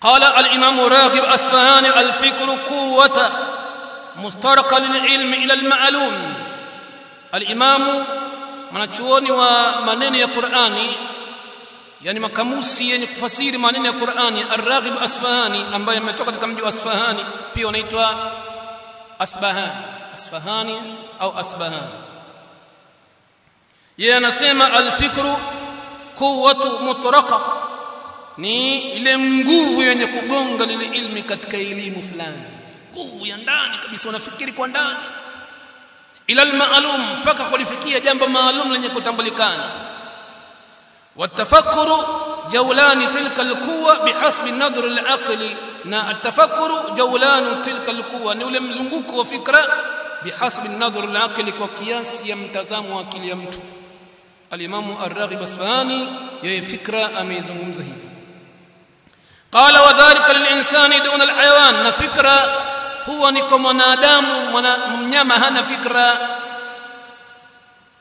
قال الإمام راغب أصفهان الفكر قوة مسترق للعلم إلى المعلوم. الإمام من أتشون ومنين قراني يعني مكموسي يعني فسير منين قرآني الراغب أصفهان أم بيا متوقد كم جو أصفهان بيونيتوا أصبهان أصفهان أو أصبهان يعني نسيم الفكر قوة مطرقة. ni ile nguvu yenye kugonga lile ilmi katika elimu fulani nguvu ya ndani kabisa unafikiri kwa ndani ila almaalum mpaka kulifikia jambo maalum lenye kutambulikana والتفكر جولان تلك القوة بحسب النظر العقلي نا التفكر جولان تلك القوة ni ule mzunguko wa fikra بحسب النظر العقلي kwa kiasi ya mtazamo wa akili ya mtu al-Imam Ar-Raghib Asfahani yeye fikra ameizungumza hivi قال وذلك للإنسان دون الحيوان لا فكرة هو نكم نادام ونعم هنا فكرة.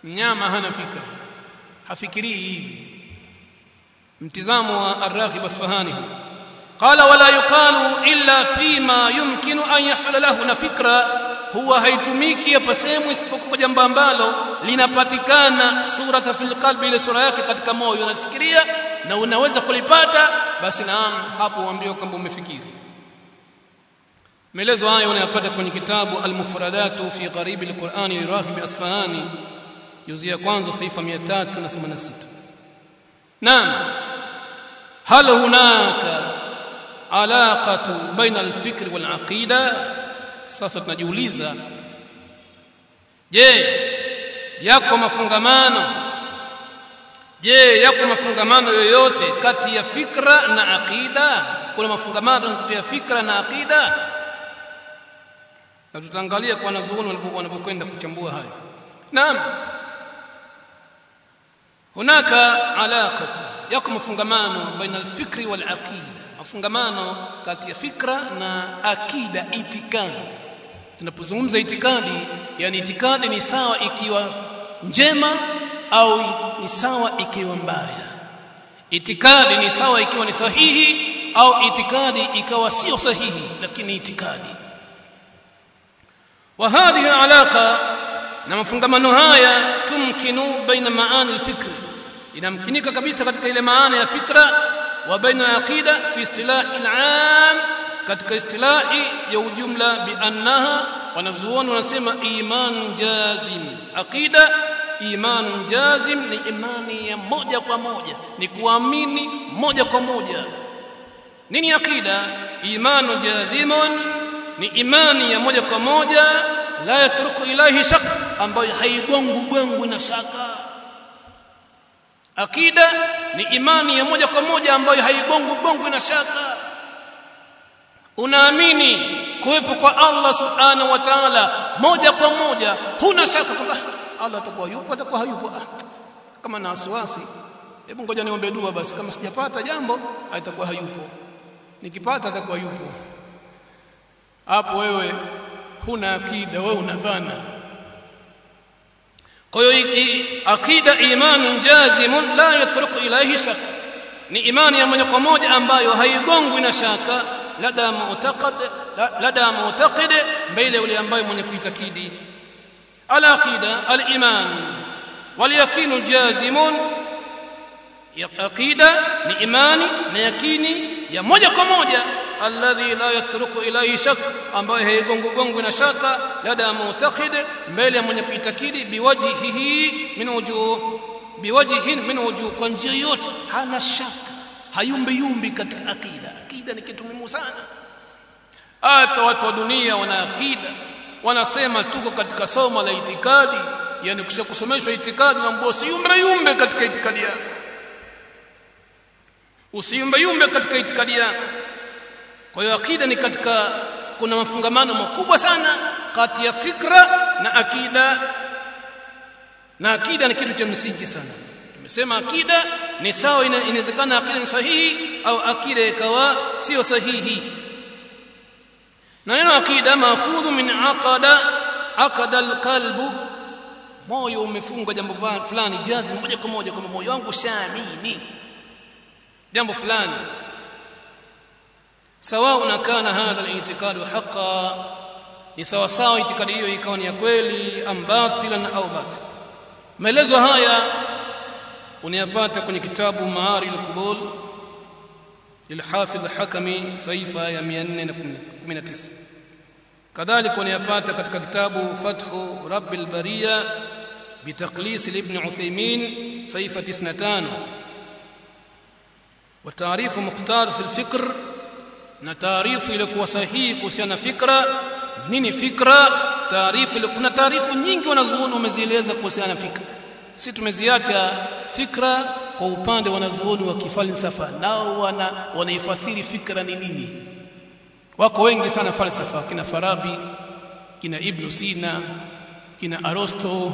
نعم هنا فكرة. حفكري إيه امتزام الراغب أصفهاني. قال ولا يقال إلا فيما يمكن أن يحصل له لا فكرة هو هيتميك يبسيم ويسبقك جنبان باله لنباتكان سورة في القلب إلى سورة يكي قد كموه ينفكرية نونوزق لباته basi naam hapo uambiwa kwamba umefikiri Maelezo haya unayapata kwenye kitabu Al-Mufradatu fi Gharib al-Qur'ani Raghib Asfahani juzi ya kwanza sifa 386 Naam hal hunaka alaqatu baina al-fikr wal-aqida sasa tunajiuliza je yako mafungamano je yako mafungamano yoyote kati ya fikra na akida kuna mafungamano kati ya fikra na akida na tutaangalia kwa wanazuoni wanapokwenda kuchambua hayo. Naam. Hunaka alaqatu. Yako mafungamano baina alfikri wal aqida mafungamano kati ya fikra na akida itikadi. Tunapozungumza itikadi yani itikadi ni sawa ikiwa njema au ni sawa ikiwa mbaya itikadi ni sawa ikiwa ni sahihi au itikadi ikawa sio sahihi lakini itikadi وهذه علاقه na mafungamano haya tumkinu baina maani alfikr inamkinika kabisa katika ile maana ya fikra wa baina aqida fi istilah alam katika istilahi ya ujumla bi annaha wanazuoni wanasema iman jazim aqida iman jazim ni imani ya moja kwa moja ni kuamini moja kwa moja. Nini akida? Imanu jazimun ni imani ya moja kwa moja la yatruku ilahi shak ambayo haigongu gongu na shaka. Akida ni imani ya moja kwa moja ambayo haigongu gongu na shaka. Unaamini kuwepo kwa Allah subhanahu wa ta'ala moja kwa moja huna shaka kwamba Allah atakuwa yupo atakuwa hayupo. Ah, kama na wasiwasi hebu ngoja niombe dua basi. Kama sijapata jambo atakuwa hayupo. Nikipata atakuwa yupo. Hapo wewe huna akida wewe una dhana. Kwa hiyo akida imanun jazimun la yatruku ilahi shak ni imani ya moja kwa moja ambayo haigongwi na shaka. Lada mu'taqid lada mu'taqid mbele yule ambaye mwenye kuitakidi العقيدة الإيمان. واليقين الجازم. عقيدة لإيمان ليقين. يا موجة كموجة الذي لا يترك إليه شك أم بيه يقوم قوم بنشاك لدى معتقد بل من كيتاكيد بوجهه من وجوه بوجه من وجوه. كونجيوت هنا الشك هيوم بيوم بكت عقيدة. عقيدة لكتم موسانا آه، أتوا دنيا ونا عقيدة. Wanasema tuko katika somo la itikadi. Yani kusomeshwa itikadi na mbosi yumbe yumbe katika itikadi yako. Usiyumbe yumbe katika itikadi yako. Kwa hiyo akida ni katika kuna mafungamano makubwa sana kati ya fikra na akida. Na akida ni kitu cha msingi sana. Tumesema akida ni sawa inawezekana akida ni sahihi au akida ikawa sio sahihi na neno aqida makhudhu min aqada aqada alqalbu. Moyo umefungwa jambo fulani jazim moja kwa moja kwa moyo wangu shaamini jambo fulani. Sawa kana hadha al-i'tiqad haqqan ni sawa sawa itikadi hiyo ikawa ni ya kweli ambatilan au batil. Maelezo haya unayapata kwenye kitabu maari al-qubul lilhafidh hakami saifa ya 419 كذلك ونيابات كتاب فتح رب البرية بتقليص لابن عثيمين صيفة سنتان وتعريف مختار في الفكر نتعريف لك وسهيك وسيانا فكرة نيني فكرة تعريف لك نتعريف نينك ونزغون ومزيليزك وسيانا فكرة ست مزيات فكرة قوبان ونزغون وكفال سفا. لا وأنا ونفسير فكرة نيني نيني. Wako wengi sana falsafa kina Farabi kina Ibn Sina kina arosto.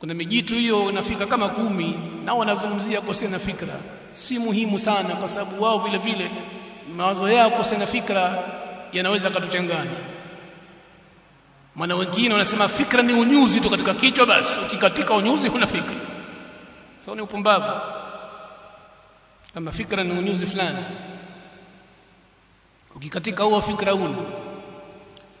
Kuna mijitu hiyo inafika kama kumi nao wanazungumzia kuhusiana na fikra. Si muhimu sana kwa sababu wao vile vile mawazo yao kuhusiana na fikra yanaweza katuchanganya maana wengine wanasema fikra ni unyuzi tu katika kichwa basi ukikatika unyuzi una fikra. Sio ni upumbavu. Kama fikra ni unyuzi fulani ukikatika huo fikra una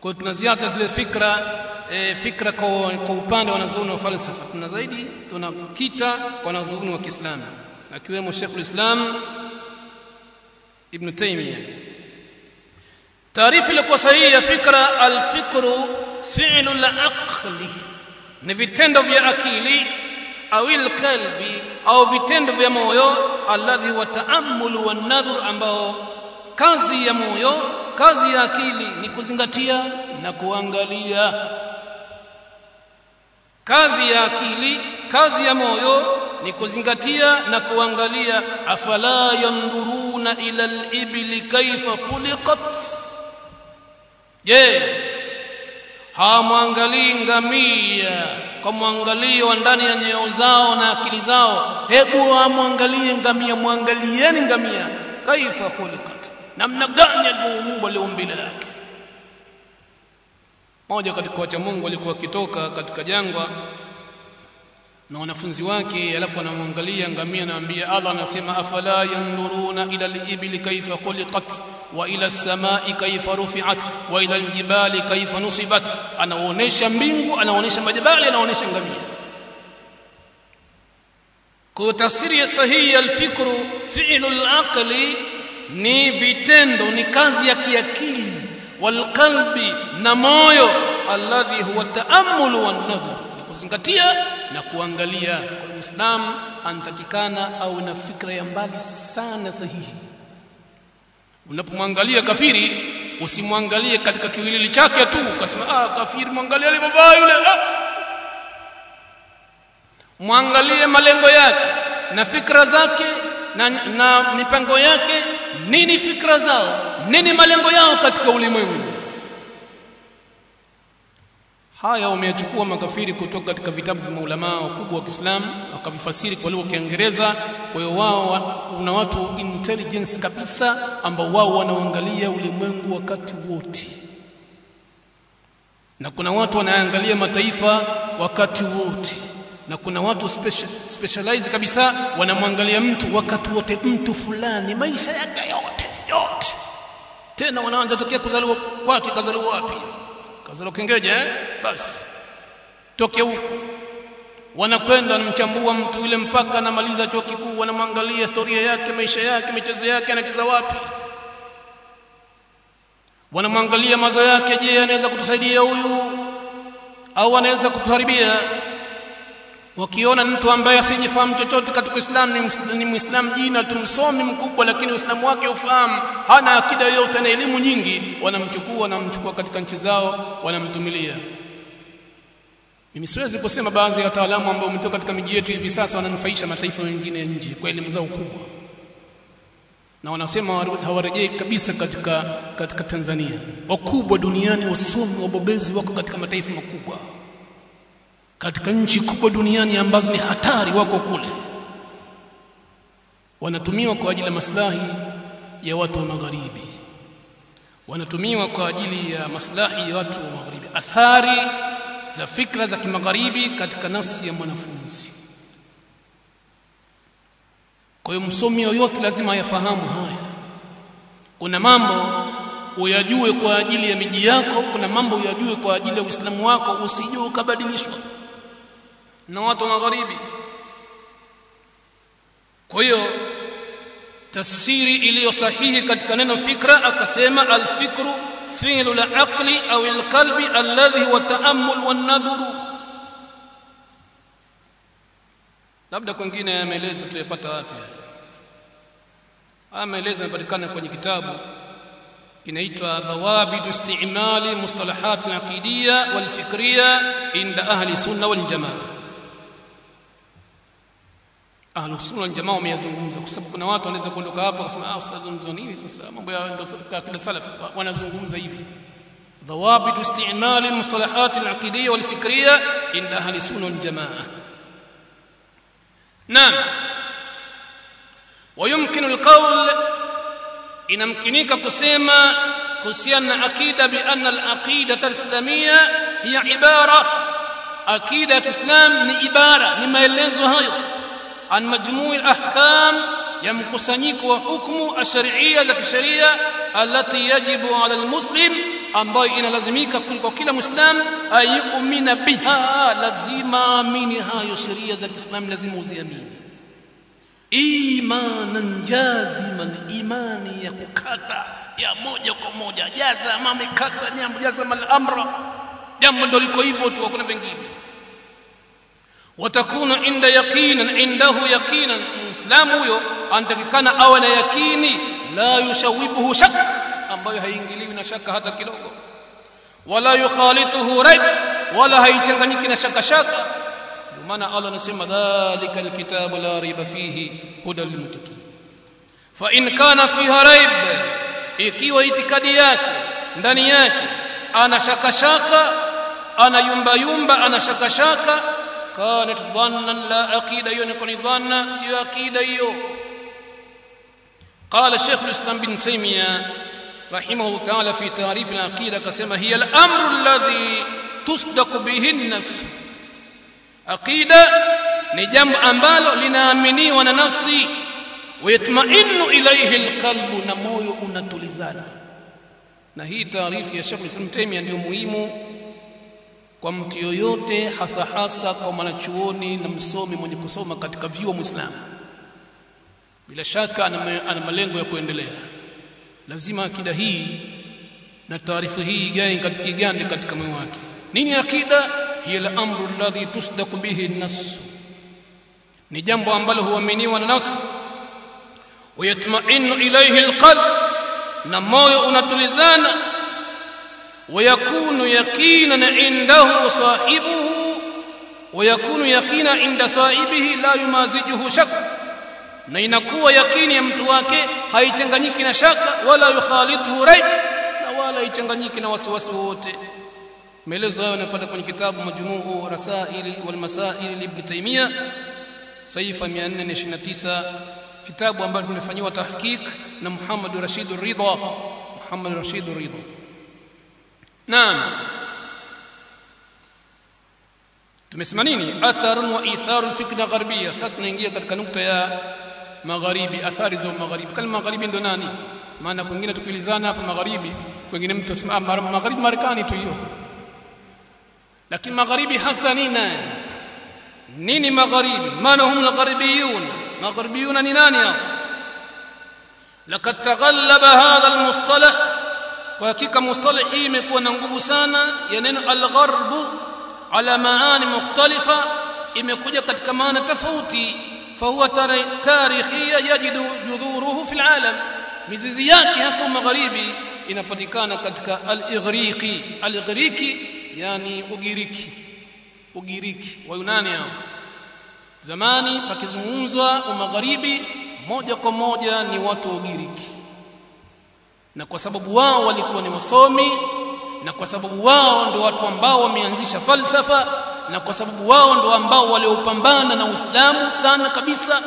kwa tunaziacha zile fikra e, fikra kwa, kwa upande wa wanazuoni wa falsafa. Tuna zaidi tunakita kwa wanazuoni wa Kiislamu akiwemo Sheikh Islam Ibn Taymiyyah. Taarifu ilikuwa sahihi ya fikra al-fikru fi'lu al-aqli ni vitendo vya akili au kalbi au vitendo vya moyo alladhi wa ta'ammulu wa nadhur ambao kazi ya moyo kazi ya akili ni kuzingatia na kuangalia. Kazi ya akili kazi ya moyo ni kuzingatia na kuangalia. Afala yanduruna ila al-ibli kaifa khuliqat? Je hawamwangalii ngamia kwa mwangalio wa ndani ya nyoyo zao na akili zao? Hebu amwangalie ngamia mwangalieni ngamia. Kaifa khuliqat namna gani alivyoumbwa liumbile lake moja katika wacha Mungu alikuwa akitoka katika jangwa na wanafunzi wake alafu anamwangalia ngamia anaambia Allah anasema afala yanduruna ila al-ibli kayfa khuliqat wa ila as-samai kayfa rufi'at wa ila al-jibali kayfa nusibat anaonesha mbingu anaonesha majabali anaonesha ngamia kwa tafsiri sahihi al-fikru fi'lu al-aqli ni vitendo ni kazi ya kiakili. Walqalbi na moyo. Alladhi huwa taamulu wan ni kuzingatia na kuangalia. Kwa muislamu anatakikana au na fikra ya mbali sana sahihi. Unapomwangalia kafiri usimwangalie katika kiwilili chake tu. Ukasema ah kafiri mwangalie alivyovaa yule. Ah. mwangalie malengo yake na fikra zake na, na mipango yake nini fikra zao? Nini malengo yao katika ulimwengu? Haya wameachukua makafiri kutoka katika vitabu vya maulama wakubwa wa Kiislamu wakavifasiri kwa lugha ya Kiingereza. Kwa hiyo wao una watu intelligence kabisa ambao wao wanaangalia ulimwengu wakati wote. Na kuna watu wanaangalia mataifa wakati wote na kuna watu special, specialize kabisa wanamwangalia mtu wakati wote mtu fulani maisha yake yote yote. Tena wanaanza tokea kuzaliwa kwake kazaliwa wapi? Kazaliwa kengeje eh? basi toke huko wanakwenda wanamchambua mtu yule mpaka anamaliza chuo kikuu wanamwangalia historia yake maisha yake michezo yake anacheza wapi? Wanamwangalia mazo yake je anaweza kutusaidia huyu? Au anaweza kutuharibia wakiona mtu ambaye asijifahamu chochote katika Uislamu ni Muislamu jina tumsomi mkubwa lakini Uislamu wake ufahamu hana akida yoyote na elimu nyingi wanamchukua wanamchukua katika nchi zao wanamtumilia. Mimi siwezi kusema baadhi ya wataalamu ambao wametoka katika miji yetu hivi sasa wananufaisha mataifa mengine ya nje. Kwa elimu zao kubwa. Na wanasema hawarejei kabisa katika katika Tanzania. Wakubwa duniani wasomi wabobezi wako katika mataifa makubwa katika nchi kubwa duniani ambazo ni hatari wako kule. Wanatumiwa kwa ajili ya maslahi ya watu wa magharibi. Wanatumiwa kwa ajili ya maslahi ya watu wa magharibi. Athari za fikra za kimagharibi katika nafsi ya mwanafunzi. Kwa hiyo msomi yoyote lazima ayafahamu haya. Kuna mambo uyajue kwa ajili ya miji yako kuna mambo uyajue kwa ajili ya Uislamu wako usijue ukabadilishwa na watu wa magharibi kwa hiyo tafsiri iliyo sahihi katika neno fikra akasema alfikru fi'lu al-aqli au al-qalbi alladhi huwa ta'ammul wan-nadhuru labda kwingine ya maelezo tuyapata wapi haya maelezo kwenye kitabu kinaitwa dhawabit istimali mustalahat al-aqidiyya wal-fikriyya inda ahli sunna wal ahlu sunna wal jamaa wameyazungumza kwa sababu kuna watu wanaweza kuondoka hapo wakasema ah ustaz mzo nini sasa mambo ya ndo kila salaf wanazungumza hivi dhawabit istimali mustalahat al-aqidiyya wal-fikriyya inda ahli sunna wal jamaa نعم ويمكن القول inamkinika kusema kuhusiana na akida bi anna al-aqida al-islamiyya hiya ibara akida ya Kiislam ni ibara ni maelezo hayo عن مجموع الأحكام يمكسنيك وحكم الشرعية ذاك الشرعية التي يجب على المسلم أن باي إن لازميك كل كل مسلم أن يؤمن بها لازم آمينها يشرية ذاك الإسلام لازم وزيامين إيمانا جازما ايمانا يكوكاتا يا موجة كموجة جازا ما مكاتا يا جازا الأمر. نعم من دوليكو إيفوتو وكنا فنجيبه watakuna inda yaqinan indahu yaqinan muislamu huyo anatakikana awe na yakini la yushawibuhu shak ambayo haiingiliwi na shaka hata kidogo wala yukhalituhu raib wala haichanganyiki na shaka shaka ndio maana Allah anasema dhalika alkitabu la riba fihi hudan lilmuttaqin fa in kana fiha raib ikiwa itikadi yake ndani yake ana shaka shaka ana yumba yumba ana shaka shaka كانت ظنا لا عقيدة يو نكوني ظنا سيو عقيدة يو. قال الشيخ الإسلام بن تيمية رحمه الله تعالى في تعريف العقيدة كما هي الأمر الذي تصدق به النفس. عقيدة ni jambo ambalo linaaminiwa na nafsi wayatmainu ilaihi lqalbu na moyo unatulizana na hii taarifu ya shekh lislam temia ndiyo muhimu kwa mtu yoyote hasa hasa kwa mwanachuoni na msomi mwenye kusoma katika vyuo muislamu bila shaka ana malengo ya kuendelea lazima akida hii na taarifa hii igande katika moyo wake nini akida hiya al-amru alladhi tusdaqu bihi an-nass ni jambo ambalo huaminiwa na nafsi wayatma'innu ilayhi al-qalb na moyo unatulizana ويكون يقينا عنده صاحبه ويكون يقينا عند صاحبه لا يمازجه شك na inakuwa yakini ya mtu wake haichanganyiki na shaka wala yukhalituhu raib na wala haichanganyiki na wasiwasi wote maelezo hayo yanapata kwenye kitabu majmuu rasaili wal masail ibn taymiya saifa 429 kitabu ambacho kimefanyiwa tahqiq na Muhammad Rashid Ridha Muhammad Rashid Ridha Naam tumesema nini atharun wa itharu alfikra gharbiyya sasa tunaingia katika nukta ya magharibi athari za magharibi kama magharibi ndo nani maana kwingine tukilizana hapa magharibi kwingine mtu asema magharibi Marekani tu hiyo lakini magharibi hasa ni nani nini magharibi maana hum algharibiyun magharibiyun ni nani hao لقد تغلب هذا المصطلح kwa hakika mustalah hii imekuwa na nguvu sana ya neno al-gharbu ala maani mukhtalifa imekuja katika maana tofauti fahuwa tarikhia yajidu judhuruhu fil alam mizizi yake hasa magharibi inapatikana katika al-ighriqi al-ighriqi yani ugiriki ugiriki wa yunani hao zamani pakizungumzwa umagharibi moja kwa moja ni watu wa ugiriki na kwa sababu wao walikuwa ni wasomi na kwa sababu wao ndio watu ambao wameanzisha falsafa na kwa sababu wao ndio ambao waliopambana na Uislamu sana kabisa.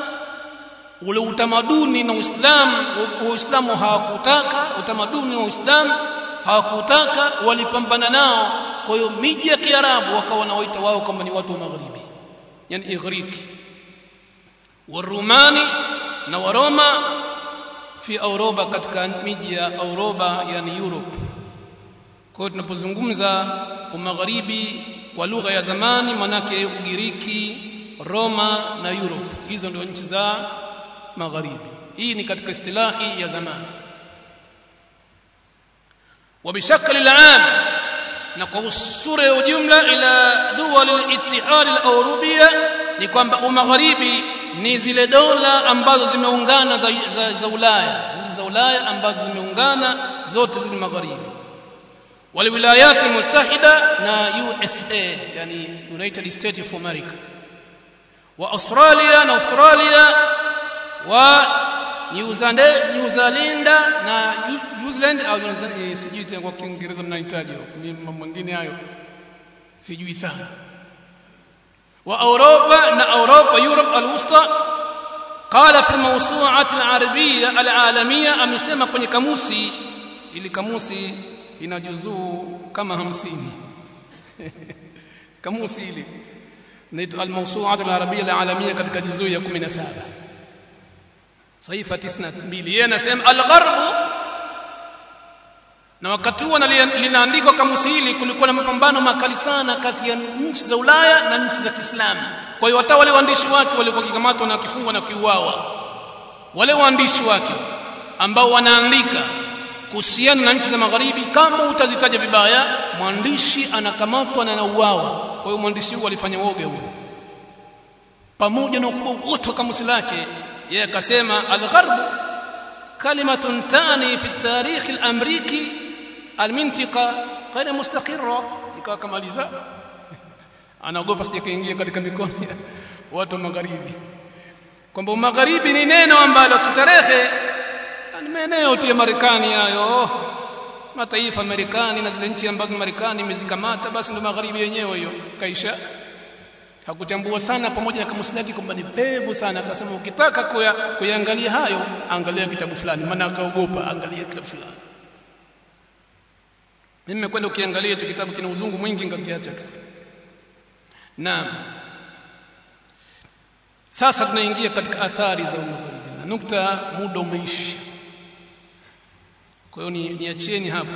Ule utamaduni na Uislamu Uislamu hawakutaka utamaduni wa Uislamu hawakutaka walipambana nao. Kwa hiyo miji ya Kiarabu wakawa nawaita wao kama ni watu wa magharibi yani Igrik warumani na waroma fi Europa katika miji ya Europa yani Europe kwa hiyo tunapozungumza umagharibi kwa lugha ya zamani manake Ugiriki Roma na Europe hizo ndio nchi za magharibi hii ni katika istilahi ya zamani وبشكل العام na kwa sura ya ujumla ila duwal al-ittihad al-awrubiyya ni kwamba umagharibi ni zile dola ambazo zimeungana za, za, za Ulaya. Nchi za Ulaya ambazo zimeungana zote zile magharibi. Wale wilayati al-muttahida na USA yani United States of America. Wa Australia na Australia wa New Zealand New Zealand na New Zealand au sijui tena kwa Kiingereza mnahitaji mimi mwingine hayo. Sijui sana وأوروبا نا أوروبا يوروب الوسطى. قال في الموسوعة العربية العالمية أم يسمى كوني كاموسي؟ إلي كاموسي إن كما همسيني. كاموسي إلي. نيت الموسوعة العربية العالمية قد كجزو يكون من سابة صيفة تسنة ميلي أنا سيم الغرب na wakati huo linaandikwa kamusi hili kulikuwa na mapambano makali sana kati ya nchi za Ulaya na nchi za Kiislamu. Kwa hiyo hata wale waandishi wake walikuwa kikamatwa na kifungwa na kiuawa wale waandishi wake ambao wanaandika kuhusiana na nchi za magharibi kama utazitaja vibaya mwandishi anakamatwa na anauawa. Kwa hiyo mwandishi huyo alifanya woga huyo pamoja na ukubwa wote wa kamusi lake yeye akasema al-gharb kalimatun tani fi tarikh al-amriki al-mintiqa ghayr mustaqirra ikawa kamaliza anaogopa sije kaingia katika mikono ya watu wa magharibi kwamba magharibi ni neno ambalo kitarehe ni maeneo tu ya Marekani hayo mataifa Marekani na zile nchi ambazo Marekani imezikamata basi ndo magharibi yenyewe hiyo kaisha hakutambua sana pamoja na kamusnadi kwamba ni pevu sana. Akasema ukitaka kuya, kuyangalia hayo angalia kitabu fulani. Maana akaogopa angalia kitabu fulani mimi nimekwenda ukiangalia hicho kitabu kina uzungu mwingi ngakiacha tu. Naam. Sasa tunaingia katika athari za magharibi na nukta muda umeisha. Kwa hiyo ni niachieni hapo.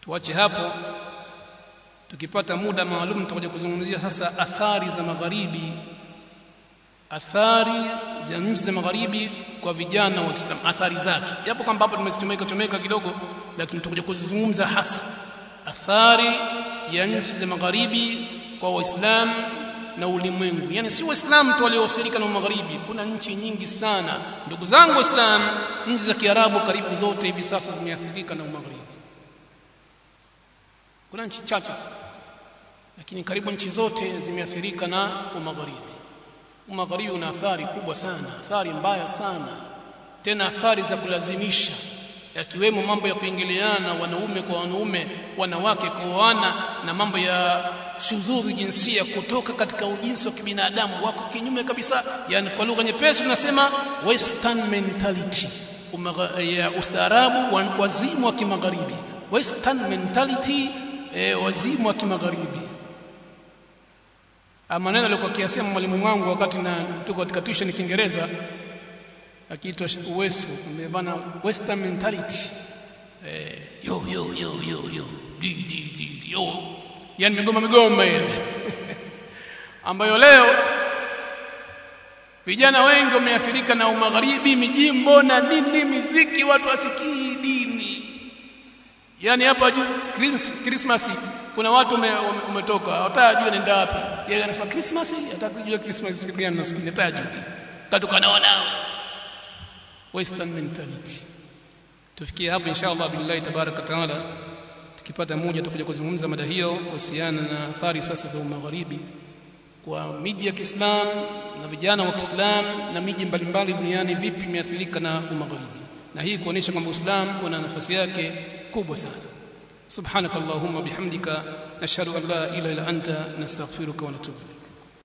Tuache hapo. Tukipata muda maalum tutakuja kuzungumzia sasa athari za magharibi athari za nchi za magharibi kwa vijana wa Kiislamu athari zake. Japo kwamba hapo tumezichomeka chomeka kidogo lakini tutakuja kuzizungumza hasa athari ya nchi za magharibi kwa waislamu na ulimwengu. Yani si waislamu tu walioathirika na magharibi kuna nchi nyingi sana. Ndugu zangu waislamu nchi za kiarabu karibu zote hivi sasa zimeathirika na magharibi kuna nchi chache sana lakini karibu nchi zote zimeathirika na magharibi magharibi una athari kubwa sana athari mbaya sana. Tena athari za kulazimisha yakiwemo mambo ya kuingiliana wanaume kwa wanaume wanawake kuoana na mambo ya shudhuru jinsia kutoka katika ujinsi wa kibinadamu wako kinyume kabisa. Yani kwa lugha nyepesi tunasema western mentality. Ya ustaarabu wa, wazimu wa kimagharibi. Western mentality e, wazimu wa kimagharibi maneno aliyokuwa kiasema mwalimu wangu wakati na tuko katika tuition Kiingereza akiitwa Uwesu bana western mentality. Eh, yo yo yo yo yo di di di di yo. Yani migoma migoma ile ambayo leo vijana wengi wameathirika na umagharibi mijimbo na nini miziki watu wasikii dini. Yani hapa juu Christmas kuna watu umetoka hawatajua nenda wapi yeye anasema Christmas atakujua Christmas siku gani nasikia atajua. Katoka na wanao western mentality. Tufikie hapo inshallah billahi tabaraka taala. Tukipata moja tutakuja kuzungumza mada hiyo kuhusiana na athari sasa za magharibi kwa miji ya kiislam na vijana wa kiislam na miji mbalimbali duniani vipi imeathirika na magharibi na hii kuonesha kwamba Uislamu una nafasi yake kubwa sana سبحانك اللهم بحمدك نشهد أن لا إله إلا أنت نستغفرك ونتوب إليك.